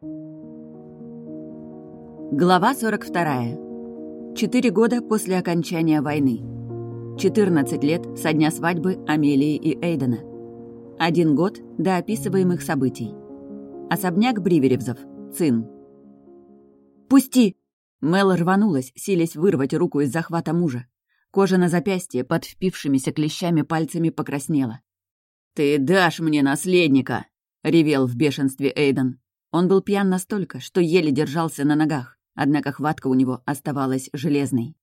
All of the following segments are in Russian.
Глава 42. Четыре года после окончания войны. 14 лет со дня свадьбы Амелии и Эйдена. Один год до описываемых событий. Особняк Бриверевзов. Цин. «Пусти!» Мел рванулась, силясь вырвать руку из захвата мужа. Кожа на запястье под впившимися клещами пальцами покраснела. «Ты дашь мне наследника!» — ревел в бешенстве Эйден. Он был пьян настолько, что еле держался на ногах однако хватка у него оставалась железной.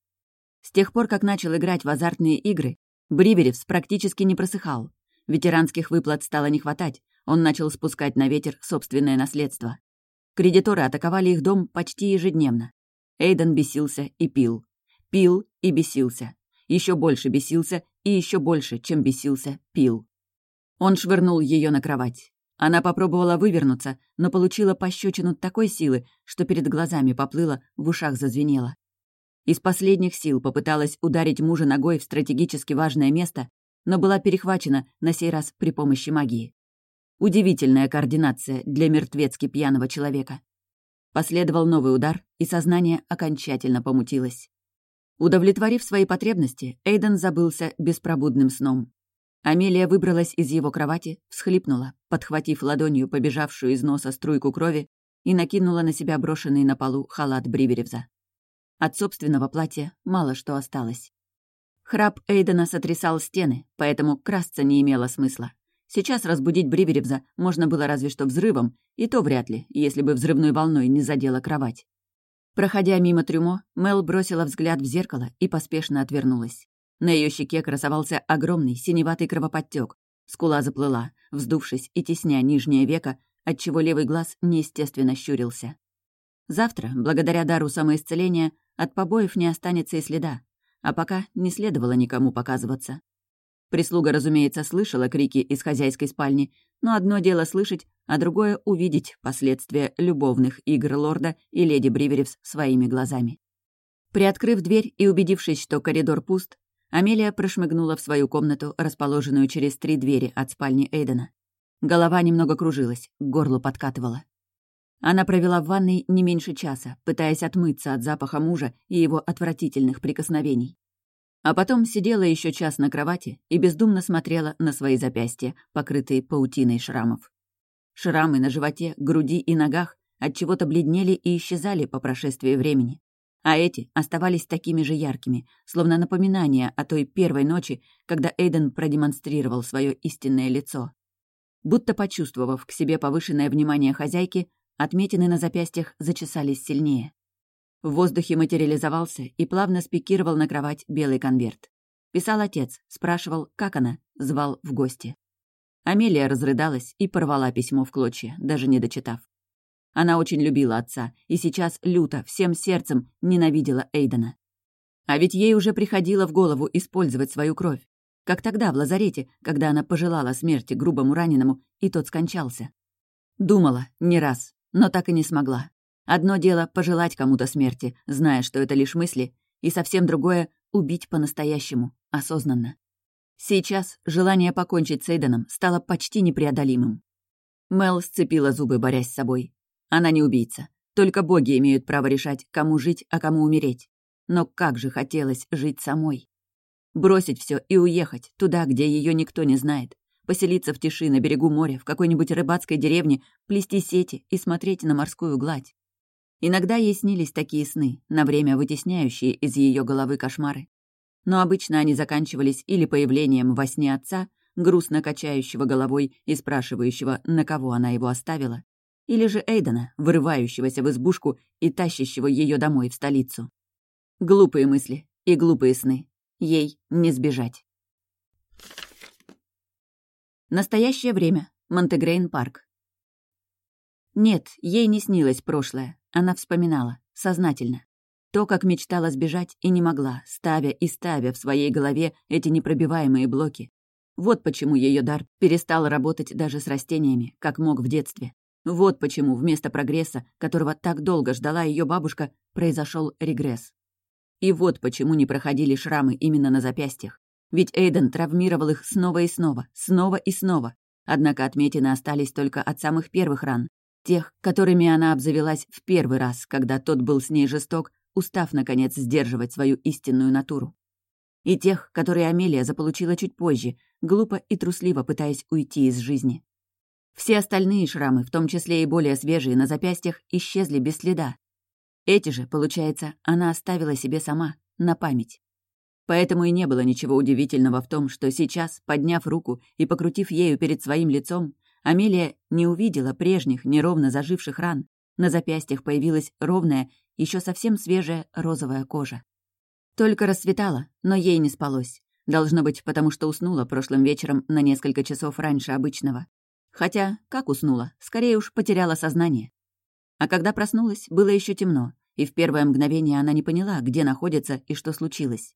С тех пор, как начал играть в азартные игры, Бриверевс практически не просыхал. Ветеранских выплат стало не хватать, он начал спускать на ветер собственное наследство. Кредиторы атаковали их дом почти ежедневно. Эйден бесился и пил. Пил и бесился. Еще больше бесился и еще больше, чем бесился, пил. Он швырнул ее на кровать. Она попробовала вывернуться, но получила пощечину такой силы, что перед глазами поплыло, в ушах зазвенело. Из последних сил попыталась ударить мужа ногой в стратегически важное место, но была перехвачена на сей раз при помощи магии. Удивительная координация для мертвецки пьяного человека. Последовал новый удар, и сознание окончательно помутилось. Удовлетворив свои потребности, Эйден забылся беспробудным сном. Амелия выбралась из его кровати, всхлипнула, подхватив ладонью побежавшую из носа струйку крови и накинула на себя брошенный на полу халат Бриверевза. От собственного платья мало что осталось. Храп Эйдена сотрясал стены, поэтому красться не имело смысла. Сейчас разбудить Бриверевза можно было разве что взрывом, и то вряд ли, если бы взрывной волной не задела кровать. Проходя мимо трюмо, Мел бросила взгляд в зеркало и поспешно отвернулась. На ее щеке красовался огромный синеватый кровоподтек. Скула заплыла, вздувшись и тесня нижнее веко, отчего левый глаз неестественно щурился. Завтра, благодаря дару самоисцеления, от побоев не останется и следа, а пока не следовало никому показываться. Прислуга, разумеется, слышала крики из хозяйской спальни, но одно дело слышать, а другое — увидеть последствия любовных игр лорда и леди Бриверевс своими глазами. Приоткрыв дверь и убедившись, что коридор пуст, Амелия прошмыгнула в свою комнату, расположенную через три двери от спальни Эйдена. Голова немного кружилась, к горлу подкатывала. Она провела в ванной не меньше часа, пытаясь отмыться от запаха мужа и его отвратительных прикосновений. А потом сидела еще час на кровати и бездумно смотрела на свои запястья, покрытые паутиной шрамов. Шрамы на животе, груди и ногах от чего то бледнели и исчезали по прошествии времени а эти оставались такими же яркими, словно напоминание о той первой ночи, когда Эйден продемонстрировал свое истинное лицо. Будто почувствовав к себе повышенное внимание хозяйки, отметины на запястьях зачесались сильнее. В воздухе материализовался и плавно спикировал на кровать белый конверт. Писал отец, спрашивал, как она, звал в гости. Амелия разрыдалась и порвала письмо в клочья, даже не дочитав. Она очень любила отца и сейчас люто, всем сердцем ненавидела Эйдена. А ведь ей уже приходило в голову использовать свою кровь. Как тогда в лазарете, когда она пожелала смерти грубому раненому, и тот скончался. Думала, не раз, но так и не смогла. Одно дело — пожелать кому-то смерти, зная, что это лишь мысли, и совсем другое — убить по-настоящему, осознанно. Сейчас желание покончить с Эйденом стало почти непреодолимым. Мел сцепила зубы, борясь с собой. Она не убийца. Только боги имеют право решать, кому жить, а кому умереть. Но как же хотелось жить самой. Бросить все и уехать туда, где ее никто не знает. Поселиться в тиши на берегу моря, в какой-нибудь рыбацкой деревне, плести сети и смотреть на морскую гладь. Иногда ей снились такие сны, на время вытесняющие из ее головы кошмары. Но обычно они заканчивались или появлением во сне отца, грустно качающего головой и спрашивающего, на кого она его оставила, или же Эйдена, вырывающегося в избушку и тащащего ее домой в столицу. Глупые мысли и глупые сны. Ей не сбежать. Настоящее время. Монтегрейн парк. Нет, ей не снилось прошлое. Она вспоминала. Сознательно. То, как мечтала сбежать и не могла, ставя и ставя в своей голове эти непробиваемые блоки. Вот почему ее дар перестал работать даже с растениями, как мог в детстве. Вот почему вместо прогресса, которого так долго ждала ее бабушка, произошел регресс. И вот почему не проходили шрамы именно на запястьях. Ведь Эйден травмировал их снова и снова, снова и снова. Однако отметины остались только от самых первых ран. Тех, которыми она обзавелась в первый раз, когда тот был с ней жесток, устав, наконец, сдерживать свою истинную натуру. И тех, которые Амелия заполучила чуть позже, глупо и трусливо пытаясь уйти из жизни. Все остальные шрамы, в том числе и более свежие на запястьях, исчезли без следа. Эти же, получается, она оставила себе сама, на память. Поэтому и не было ничего удивительного в том, что сейчас, подняв руку и покрутив ею перед своим лицом, Амелия не увидела прежних неровно заживших ран. На запястьях появилась ровная, еще совсем свежая розовая кожа. Только рассветало, но ей не спалось. Должно быть, потому что уснула прошлым вечером на несколько часов раньше обычного. Хотя, как уснула, скорее уж потеряла сознание. А когда проснулась, было еще темно, и в первое мгновение она не поняла, где находится и что случилось.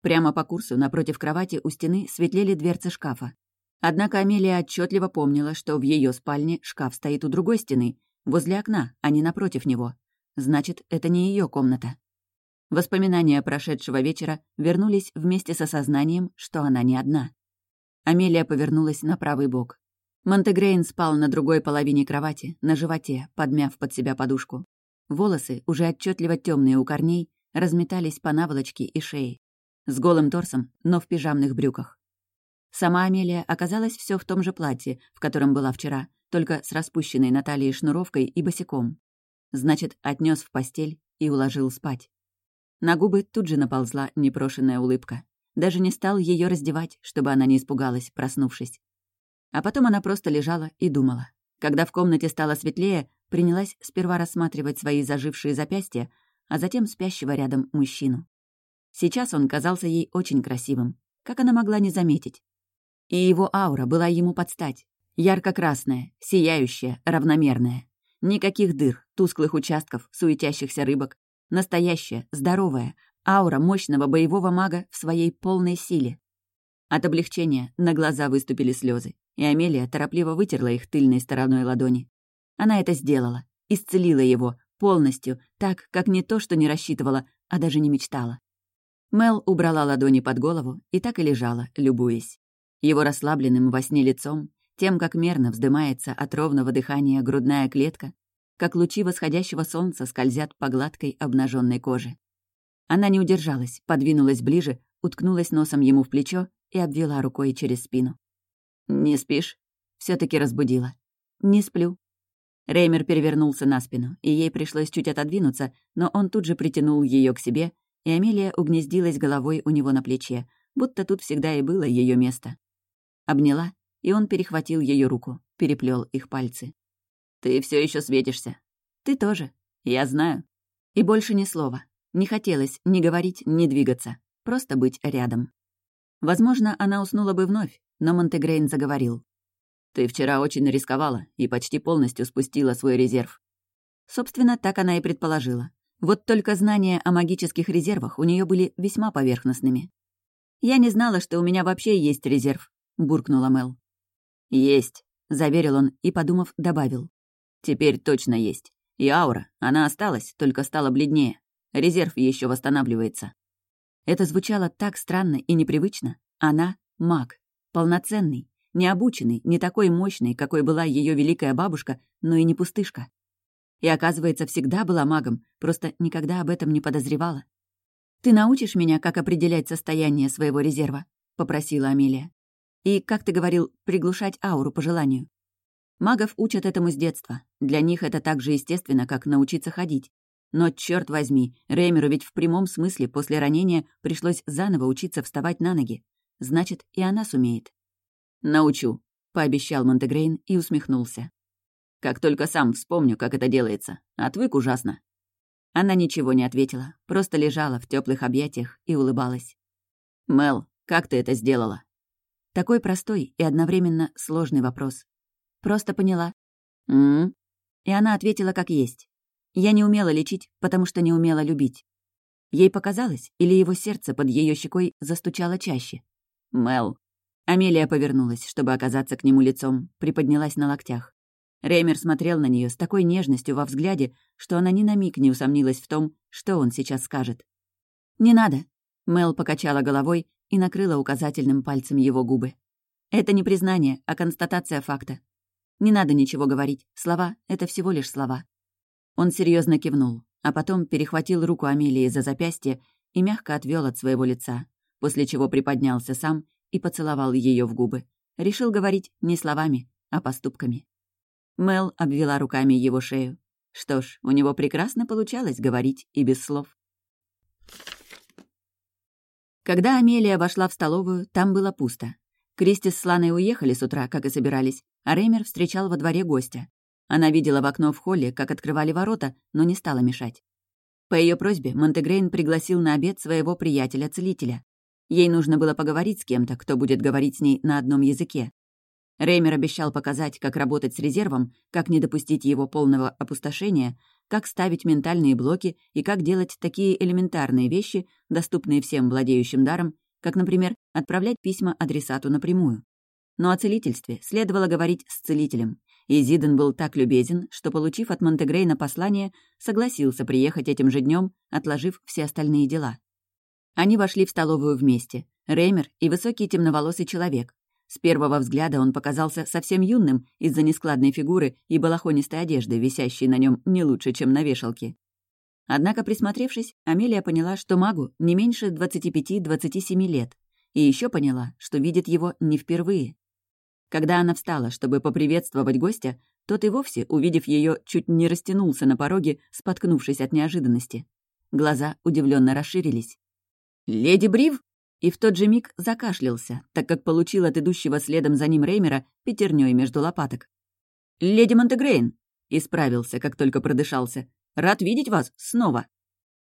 Прямо по курсу, напротив кровати, у стены светлели дверцы шкафа. Однако Амелия отчетливо помнила, что в ее спальне шкаф стоит у другой стены, возле окна, а не напротив него. Значит, это не ее комната. Воспоминания прошедшего вечера вернулись вместе с осознанием, что она не одна. Амелия повернулась на правый бок. Монтегрейн спал на другой половине кровати, на животе, подмяв под себя подушку. Волосы, уже отчетливо темные у корней, разметались по наволочке и шее. С голым торсом, но в пижамных брюках. Сама Амелия оказалась все в том же платье, в котором была вчера, только с распущенной на шнуровкой и босиком. Значит, отнес в постель и уложил спать. На губы тут же наползла непрошенная улыбка. Даже не стал ее раздевать, чтобы она не испугалась, проснувшись. А потом она просто лежала и думала. Когда в комнате стало светлее, принялась сперва рассматривать свои зажившие запястья, а затем спящего рядом мужчину. Сейчас он казался ей очень красивым. Как она могла не заметить? И его аура была ему под стать. Ярко-красная, сияющая, равномерная. Никаких дыр, тусклых участков, суетящихся рыбок. Настоящая, здоровая, аура мощного боевого мага в своей полной силе. От облегчения на глаза выступили слезы и Амелия торопливо вытерла их тыльной стороной ладони. Она это сделала, исцелила его, полностью, так, как не то, что не рассчитывала, а даже не мечтала. Мел убрала ладони под голову и так и лежала, любуясь. Его расслабленным во сне лицом, тем, как мерно вздымается от ровного дыхания грудная клетка, как лучи восходящего солнца скользят по гладкой обнаженной коже. Она не удержалась, подвинулась ближе, уткнулась носом ему в плечо и обвела рукой через спину. «Не спишь?» все таки разбудила. «Не сплю». Реймер перевернулся на спину, и ей пришлось чуть отодвинуться, но он тут же притянул ее к себе, и Амелия угнездилась головой у него на плече, будто тут всегда и было ее место. Обняла, и он перехватил ее руку, переплел их пальцы. «Ты все еще светишься. Ты тоже. Я знаю». И больше ни слова. Не хотелось ни говорить, ни двигаться. Просто быть рядом. Возможно, она уснула бы вновь, но Монтегрейн заговорил. «Ты вчера очень рисковала и почти полностью спустила свой резерв». Собственно, так она и предположила. Вот только знания о магических резервах у нее были весьма поверхностными. «Я не знала, что у меня вообще есть резерв», — буркнула Мел. «Есть», — заверил он и, подумав, добавил. «Теперь точно есть. И аура, она осталась, только стала бледнее. Резерв еще восстанавливается». Это звучало так странно и непривычно. Она — маг, Полноценный, необученный, не такой мощный, какой была ее великая бабушка, но и не пустышка. И, оказывается, всегда была магом, просто никогда об этом не подозревала. «Ты научишь меня, как определять состояние своего резерва?» — попросила Амелия. «И, как ты говорил, приглушать ауру по желанию. Магов учат этому с детства. Для них это так же естественно, как научиться ходить. Но, черт возьми, Реймеру ведь в прямом смысле после ранения пришлось заново учиться вставать на ноги. Значит, и она сумеет. «Научу», — пообещал Монтегрейн и усмехнулся. «Как только сам вспомню, как это делается. Отвык ужасно». Она ничего не ответила, просто лежала в теплых объятиях и улыбалась. «Мел, как ты это сделала?» Такой простой и одновременно сложный вопрос. Просто поняла. «М-м-м». И она ответила как есть. Я не умела лечить, потому что не умела любить. Ей показалось, или его сердце под ее щекой застучало чаще. «Мел». Амелия повернулась, чтобы оказаться к нему лицом, приподнялась на локтях. Реймер смотрел на нее с такой нежностью во взгляде, что она ни на миг не усомнилась в том, что он сейчас скажет. «Не надо», — Мел покачала головой и накрыла указательным пальцем его губы. «Это не признание, а констатация факта. Не надо ничего говорить. Слова — это всего лишь слова». Он серьезно кивнул, а потом перехватил руку Амелии за запястье и мягко отвел от своего лица, после чего приподнялся сам и поцеловал ее в губы. Решил говорить не словами, а поступками. Мел обвела руками его шею. Что ж, у него прекрасно получалось говорить и без слов. Когда Амелия вошла в столовую, там было пусто. Кристи с Ланой уехали с утра, как и собирались, а Реймер встречал во дворе гостя. Она видела в окно в холле, как открывали ворота, но не стала мешать. По ее просьбе Монтегрейн пригласил на обед своего приятеля-целителя. Ей нужно было поговорить с кем-то, кто будет говорить с ней на одном языке. Реймер обещал показать, как работать с резервом, как не допустить его полного опустошения, как ставить ментальные блоки и как делать такие элементарные вещи, доступные всем владеющим даром, как, например, отправлять письма адресату напрямую. Но о целительстве следовало говорить с целителем, и Зиден был так любезен, что, получив от Монтегрейна послание, согласился приехать этим же днем, отложив все остальные дела. Они вошли в столовую вместе. Реймер и высокий темноволосый человек. С первого взгляда он показался совсем юным из-за нескладной фигуры и балахонистой одежды, висящей на нем не лучше, чем на вешалке. Однако, присмотревшись, Амелия поняла, что магу не меньше 25-27 лет, и еще поняла, что видит его не впервые. Когда она встала, чтобы поприветствовать гостя, тот и вовсе, увидев ее, чуть не растянулся на пороге, споткнувшись от неожиданности. Глаза удивленно расширились. «Леди Брив?» И в тот же миг закашлялся, так как получил от идущего следом за ним Реймера пятерней между лопаток. «Леди Монтегрейн!» — исправился, как только продышался. «Рад видеть вас снова!»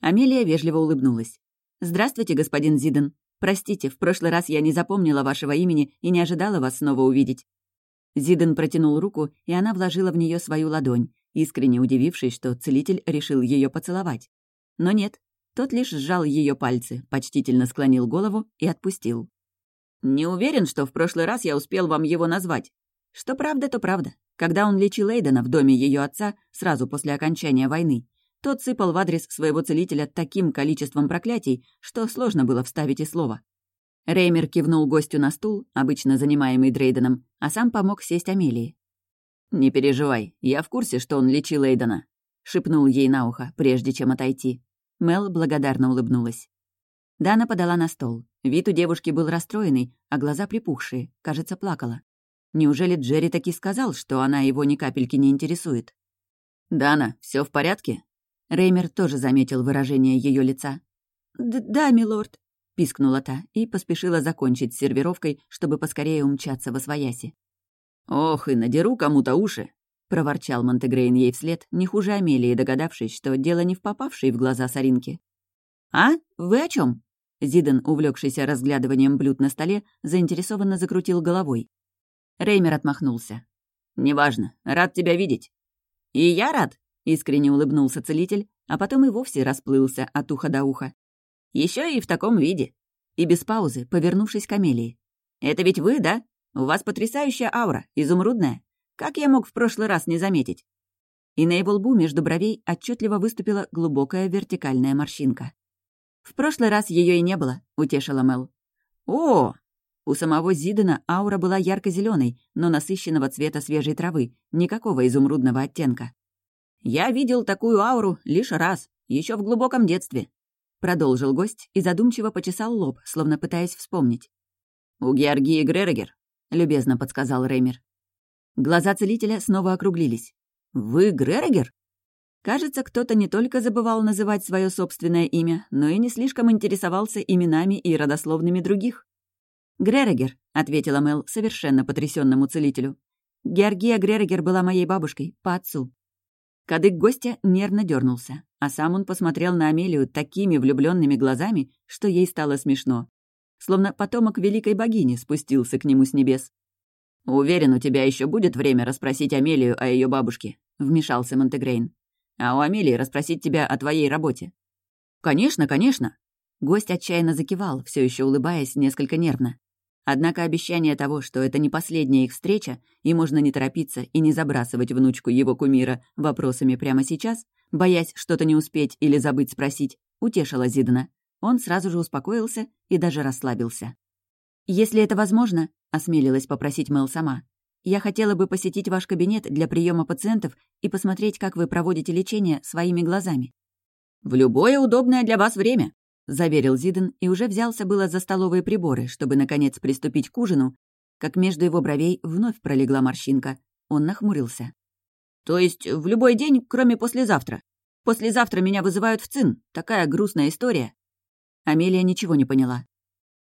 Амелия вежливо улыбнулась. «Здравствуйте, господин Зиден. Простите, в прошлый раз я не запомнила вашего имени и не ожидала вас снова увидеть». Зиден протянул руку, и она вложила в нее свою ладонь, искренне удивившись, что целитель решил ее поцеловать. Но нет, тот лишь сжал ее пальцы, почтительно склонил голову и отпустил. «Не уверен, что в прошлый раз я успел вам его назвать. Что правда, то правда. Когда он лечил Эйдена в доме ее отца сразу после окончания войны, тот сыпал в адрес своего целителя таким количеством проклятий, что сложно было вставить и слово. Реймер кивнул гостю на стул, обычно занимаемый Дрейденом, а сам помог сесть Амелии. «Не переживай, я в курсе, что он лечил Эйдена», — шепнул ей на ухо, прежде чем отойти. Мел благодарно улыбнулась. Дана подала на стол. Вид у девушки был расстроенный, а глаза припухшие, кажется, плакала. Неужели Джерри таки сказал, что она его ни капельки не интересует? «Дана, все в порядке?» Реймер тоже заметил выражение ее лица. «Да, милорд», — пискнула та и поспешила закончить с сервировкой, чтобы поскорее умчаться во свояси. «Ох, и надеру кому-то уши!» — проворчал Монтегрейн ей вслед, не хуже Амелии, догадавшись, что дело не в попавшей в глаза соринки. «А? Вы о чем? Зиден, увлекшийся разглядыванием блюд на столе, заинтересованно закрутил головой. Реймер отмахнулся. «Неважно. Рад тебя видеть». «И я рад», Искренне улыбнулся целитель, а потом и вовсе расплылся от уха до уха. Еще и в таком виде. И без паузы, повернувшись к Амелии. «Это ведь вы, да? У вас потрясающая аура, изумрудная. Как я мог в прошлый раз не заметить?» И на его лбу между бровей отчетливо выступила глубокая вертикальная морщинка. «В прошлый раз ее и не было», — утешила Мел. «О!» У самого Зидена аура была ярко зеленой но насыщенного цвета свежей травы, никакого изумрудного оттенка. «Я видел такую ауру лишь раз, еще в глубоком детстве», — продолжил гость и задумчиво почесал лоб, словно пытаясь вспомнить. «У Георгии Гререгер», — любезно подсказал Реймер. Глаза целителя снова округлились. «Вы Гререгер?» Кажется, кто-то не только забывал называть свое собственное имя, но и не слишком интересовался именами и родословными других. «Гререгер», — ответила Мел совершенно потрясенному целителю. «Георгия Гререгер была моей бабушкой, по отцу. Кадык гостя нервно дернулся, а сам он посмотрел на Амелию такими влюбленными глазами, что ей стало смешно. Словно потомок великой богини спустился к нему с небес. «Уверен, у тебя еще будет время расспросить Амелию о ее бабушке», — вмешался Монтегрейн. «А у Амелии расспросить тебя о твоей работе». «Конечно, конечно!» Гость отчаянно закивал, все еще улыбаясь несколько нервно. Однако обещание того, что это не последняя их встреча, и можно не торопиться и не забрасывать внучку его кумира вопросами прямо сейчас, боясь что-то не успеть или забыть спросить, утешило Зидана. Он сразу же успокоился и даже расслабился. «Если это возможно», — осмелилась попросить Мэл сама, я хотела бы посетить ваш кабинет для приема пациентов и посмотреть, как вы проводите лечение своими глазами». «В любое удобное для вас время», — заверил Зиден и уже взялся было за столовые приборы, чтобы, наконец, приступить к ужину, как между его бровей вновь пролегла морщинка. Он нахмурился. «То есть в любой день, кроме послезавтра? Послезавтра меня вызывают в ЦИН. Такая грустная история». Амелия ничего не поняла.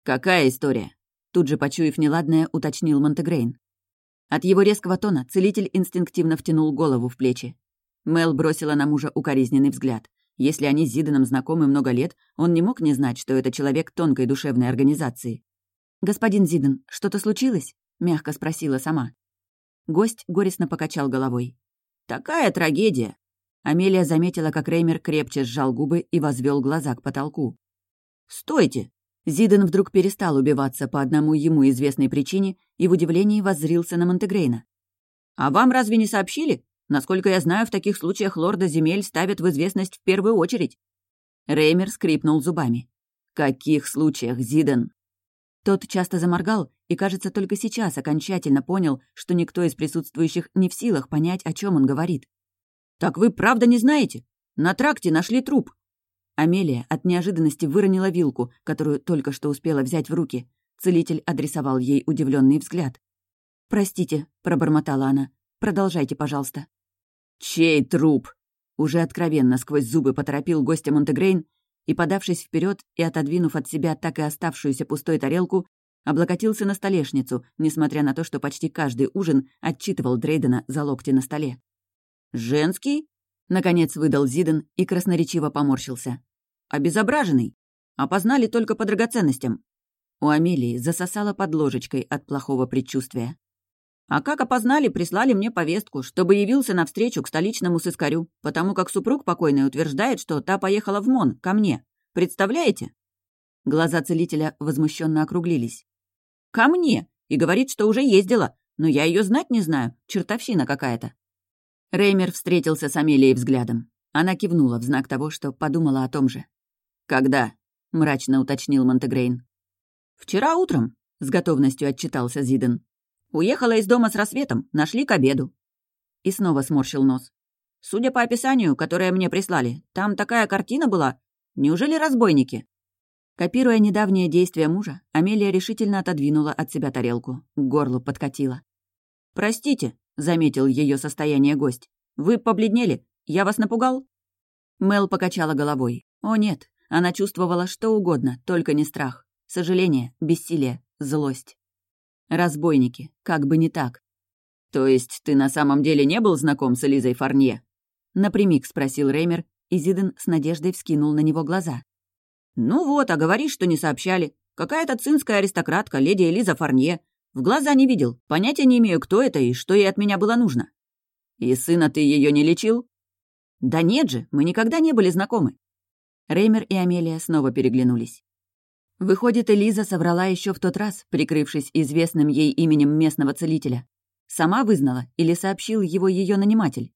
«Какая история?» Тут же, почуяв неладное, уточнил Монтегрейн. От его резкого тона целитель инстинктивно втянул голову в плечи. Мел бросила на мужа укоризненный взгляд. Если они с Зиданом знакомы много лет, он не мог не знать, что это человек тонкой душевной организации. «Господин Зидан, что-то случилось?» — мягко спросила сама. Гость горестно покачал головой. «Такая трагедия!» Амелия заметила, как Реймер крепче сжал губы и возвел глаза к потолку. «Стойте!» Зиден вдруг перестал убиваться по одному ему известной причине и в удивлении воззрился на Монтегрейна. «А вам разве не сообщили? Насколько я знаю, в таких случаях лорда земель ставят в известность в первую очередь». Реймер скрипнул зубами. «Каких случаях, Зиден?» Тот часто заморгал и, кажется, только сейчас окончательно понял, что никто из присутствующих не в силах понять, о чем он говорит. «Так вы правда не знаете? На тракте нашли труп». Амелия от неожиданности выронила вилку, которую только что успела взять в руки. Целитель адресовал ей удивленный взгляд. «Простите», — пробормотала она. «Продолжайте, пожалуйста». «Чей труп?» Уже откровенно сквозь зубы поторопил гостя Монтегрейн и, подавшись вперед и отодвинув от себя так и оставшуюся пустой тарелку, облокотился на столешницу, несмотря на то, что почти каждый ужин отчитывал Дрейдена за локти на столе. «Женский?» — наконец выдал Зиден и красноречиво поморщился. «Обезображенный. Опознали только по драгоценностям». У Амелии засосала под ложечкой от плохого предчувствия. А как опознали, прислали мне повестку, чтобы явился навстречу к столичному сыскарю, потому как супруг покойный утверждает, что та поехала в МОН, ко мне. Представляете?» Глаза целителя возмущенно округлились. «Ко мне! И говорит, что уже ездила, но я ее знать не знаю, чертовщина какая-то». Реймер встретился с Амелией взглядом. Она кивнула в знак того, что подумала о том же. «Когда?» — мрачно уточнил Монтегрейн. «Вчера утром», — с готовностью отчитался Зиден. Уехала из дома с рассветом, нашли к обеду». И снова сморщил нос. «Судя по описанию, которое мне прислали, там такая картина была. Неужели разбойники?» Копируя недавнее действие мужа, Амелия решительно отодвинула от себя тарелку, к горлу подкатила. «Простите», — заметил ее состояние гость. «Вы побледнели? Я вас напугал?» Мел покачала головой. «О нет, она чувствовала что угодно, только не страх. Сожаление, бессилие, злость. Разбойники, как бы не так. «То есть ты на самом деле не был знаком с Элизой Фарнье?» Напрямик спросил Реймер, и Зиден с надеждой вскинул на него глаза. «Ну вот, а говоришь, что не сообщали. Какая-то цинская аристократка, леди Элиза Фарнье. В глаза не видел, понятия не имею, кто это и что ей от меня было нужно». «И сына ты ее не лечил?» «Да нет же, мы никогда не были знакомы». Реймер и Амелия снова переглянулись. Выходит, Элиза соврала еще в тот раз, прикрывшись известным ей именем местного целителя. Сама вызнала или сообщил его ее наниматель?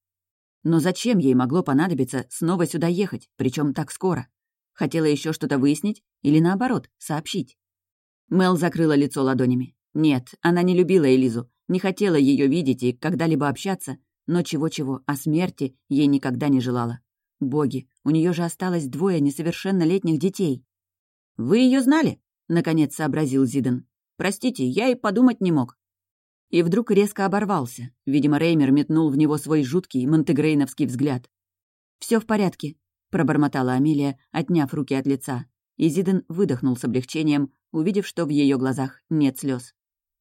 Но зачем ей могло понадобиться снова сюда ехать, причем так скоро? Хотела еще что-то выяснить или, наоборот, сообщить? Мел закрыла лицо ладонями. Нет, она не любила Элизу, не хотела ее видеть и когда-либо общаться, но чего-чего, о смерти ей никогда не желала. Боги, у нее же осталось двое несовершеннолетних детей. «Вы ее знали?» — наконец сообразил Зиден. «Простите, я и подумать не мог». И вдруг резко оборвался. Видимо, Реймер метнул в него свой жуткий монтегрейновский взгляд. Все в порядке», — пробормотала Амелия, отняв руки от лица. И Зиден выдохнул с облегчением, увидев, что в ее глазах нет слез.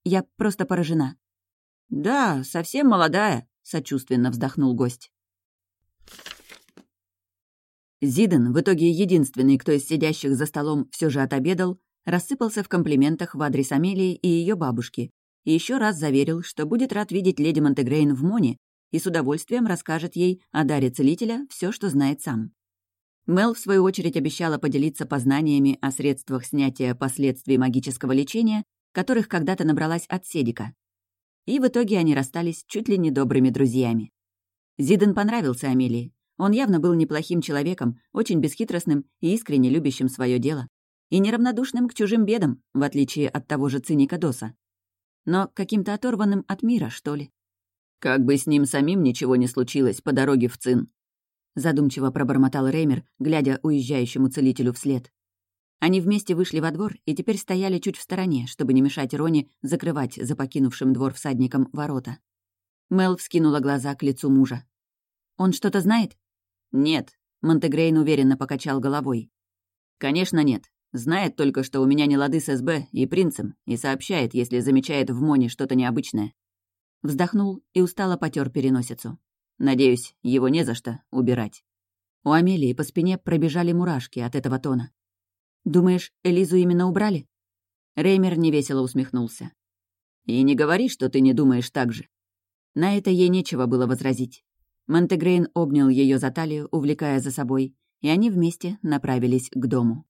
«Я просто поражена». «Да, совсем молодая», — сочувственно вздохнул гость. Зиден, в итоге единственный, кто из сидящих за столом все же отобедал, рассыпался в комплиментах в адрес Амелии и ее бабушки и еще раз заверил, что будет рад видеть леди Монтегрейн в Моне и с удовольствием расскажет ей о даре целителя все, что знает сам. Мел, в свою очередь, обещала поделиться познаниями о средствах снятия последствий магического лечения, которых когда-то набралась от Седика. И в итоге они расстались чуть ли не добрыми друзьями. Зиден понравился Амелии, он явно был неплохим человеком, очень бесхитростным и искренне любящим свое дело. И неравнодушным к чужим бедам, в отличие от того же циника Доса. но каким-то оторванным от мира, что ли. «Как бы с ним самим ничего не случилось по дороге в Цин», задумчиво пробормотал Реймер, глядя уезжающему целителю вслед. Они вместе вышли во двор и теперь стояли чуть в стороне, чтобы не мешать Рони закрывать за покинувшим двор всадником ворота. Мел вскинула глаза к лицу мужа. «Он что-то знает?» «Нет», — Монтегрейн уверенно покачал головой. «Конечно нет. Знает только, что у меня не лады с СБ и принцем, и сообщает, если замечает в Моне что-то необычное». Вздохнул и устало потер переносицу. Надеюсь, его не за что убирать. У Амелии по спине пробежали мурашки от этого тона. «Думаешь, Элизу именно убрали?» Реймер невесело усмехнулся. «И не говори, что ты не думаешь так же». На это ей нечего было возразить. Монтегрейн обнял ее за талию, увлекая за собой, и они вместе направились к дому.